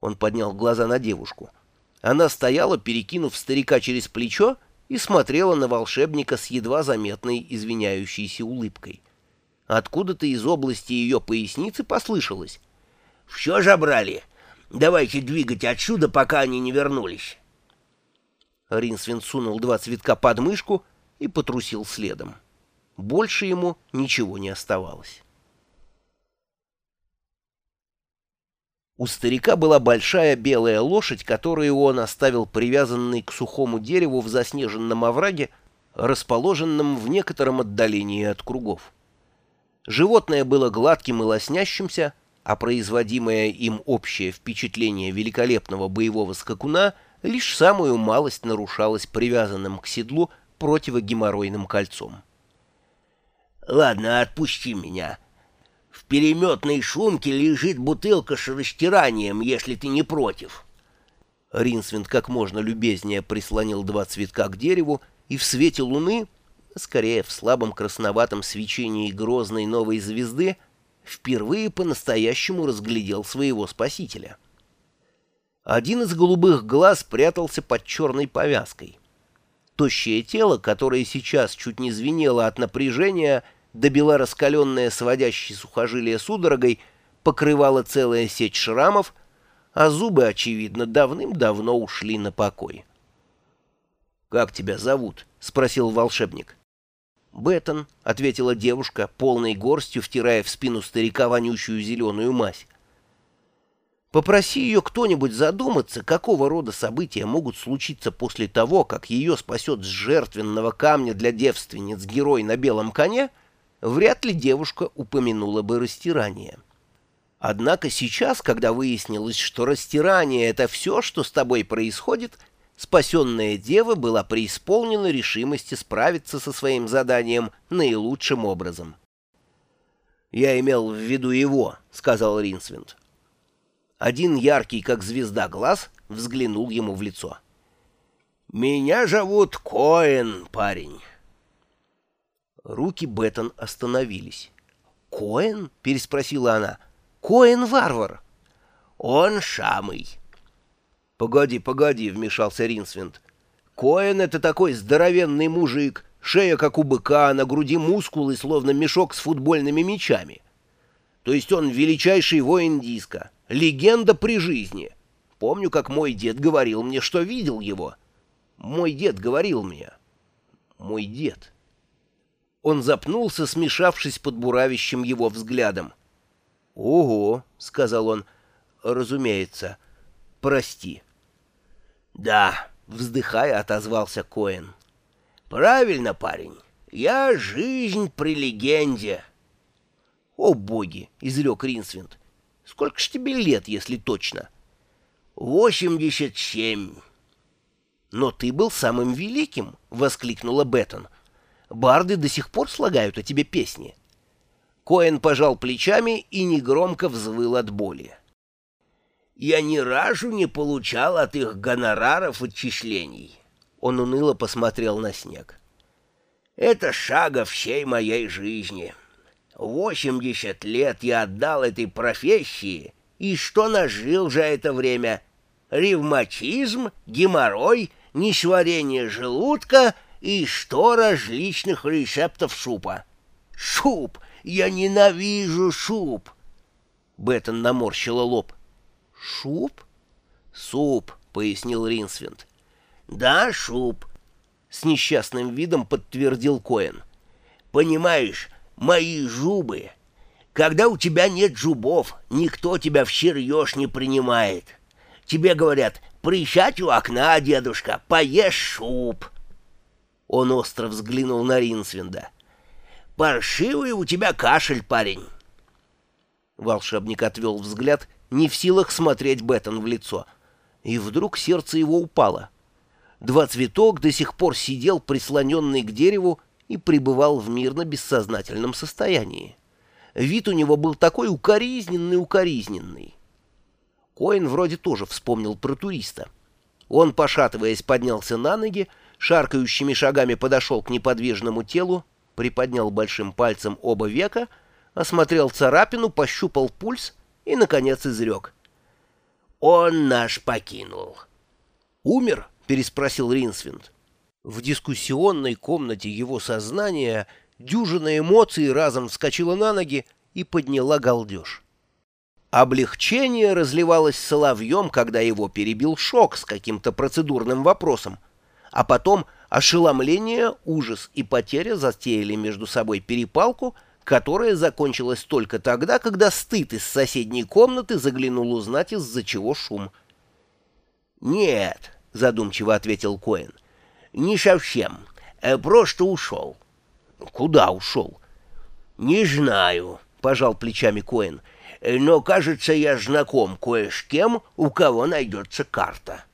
Он поднял глаза на девушку. Она стояла, перекинув старика через плечо, и смотрела на волшебника с едва заметной извиняющейся улыбкой. Откуда-то из области ее поясницы послышалось. «Все забрали? Давайте двигать отсюда, пока они не вернулись». Ринсвин сунул два цветка под мышку и потрусил следом. Больше ему ничего не оставалось. У старика была большая белая лошадь, которую он оставил привязанной к сухому дереву в заснеженном овраге, расположенном в некотором отдалении от кругов. Животное было гладким и лоснящимся, а производимое им общее впечатление великолепного боевого скакуна лишь самую малость нарушалось привязанным к седлу противогеморройным кольцом. «Ладно, отпусти меня», переметной шумке лежит бутылка с растиранием, если ты не против. Ринсвинд как можно любезнее прислонил два цветка к дереву, и в свете луны, скорее в слабом красноватом свечении грозной новой звезды, впервые по-настоящему разглядел своего спасителя. Один из голубых глаз прятался под черной повязкой. Тощее тело, которое сейчас чуть не звенело от напряжения, — добила раскаленное сводящее сухожилие судорогой, покрывала целая сеть шрамов, а зубы, очевидно, давным-давно ушли на покой. «Как тебя зовут?» — спросил волшебник. «Беттон», — ответила девушка, полной горстью втирая в спину старика вонючую зеленую мазь. Попроси ее кто-нибудь задуматься, какого рода события могут случиться после того, как ее спасет с жертвенного камня для девственниц герой на белом коне — вряд ли девушка упомянула бы растирание. Однако сейчас, когда выяснилось, что растирание — это все, что с тобой происходит, спасенная дева была преисполнена решимости справиться со своим заданием наилучшим образом. «Я имел в виду его», — сказал Ринсвинд. Один яркий, как звезда, глаз взглянул ему в лицо. «Меня зовут Коэн, парень». Руки Беттон остановились. «Коэн?» — переспросила она. «Коэн-варвар!» «Он самый!» «Погоди, погоди!» — вмешался Ринсвинд. «Коэн — это такой здоровенный мужик, шея как у быка, на груди мускулы, словно мешок с футбольными мячами. То есть он величайший воин диска, легенда при жизни. Помню, как мой дед говорил мне, что видел его. Мой дед говорил мне. Мой дед». Он запнулся, смешавшись под буравящим его взглядом. «Ого!» — сказал он. «Разумеется. Прости». «Да», — вздыхая, отозвался Коэн. «Правильно, парень. Я жизнь при легенде». «О, боги!» — изрек Ринсвинд. «Сколько ж тебе лет, если точно?» «Восемьдесят семь». «Но ты был самым великим!» — воскликнула Беттон. Барды до сих пор слагают о тебе песни. Коэн пожал плечами и негромко взвыл от боли. Я ни разу не получал от их гонораров отчислений. Он уныло посмотрел на снег. Это шага всей моей жизни. Восемьдесят лет я отдал этой профессии, и что нажил за это время? Ревматизм, геморрой, несварение желудка — и сто различных рецептов супа. Суп! Я ненавижу суп!» Беттон наморщила лоб. «Шуп?» «Суп», — пояснил Ринсвинд. «Да, суп», — с несчастным видом подтвердил Коэн. «Понимаешь, мои зубы. Когда у тебя нет зубов, никто тебя всерьез не принимает. Тебе говорят, присядь у окна, дедушка, поешь суп». Он остро взглянул на Ринсвинда. «Паршивый у тебя кашель, парень!» Волшебник отвел взгляд, не в силах смотреть Беттон в лицо. И вдруг сердце его упало. Два цветок до сих пор сидел, прислоненный к дереву, и пребывал в мирно-бессознательном состоянии. Вид у него был такой укоризненный-укоризненный. Коин вроде тоже вспомнил про туриста. Он, пошатываясь, поднялся на ноги, шаркающими шагами подошел к неподвижному телу, приподнял большим пальцем оба века, осмотрел царапину, пощупал пульс и, наконец, изрек. Он наш покинул. «Умер?» — переспросил Ринсвинд. В дискуссионной комнате его сознания дюжина эмоций разом вскочила на ноги и подняла галдеж. Облегчение разливалось соловьем, когда его перебил шок с каким-то процедурным вопросом, а потом ошеломление, ужас и потеря затеяли между собой перепалку, которая закончилась только тогда, когда стыд из соседней комнаты заглянул узнать, из-за чего шум. «Нет», — задумчиво ответил Коэн, — «не совсем, э, просто ушел». «Куда ушел?» «Не знаю», — пожал плечами Коэн, — «но, кажется, я знаком кое с кем, у кого найдется карта».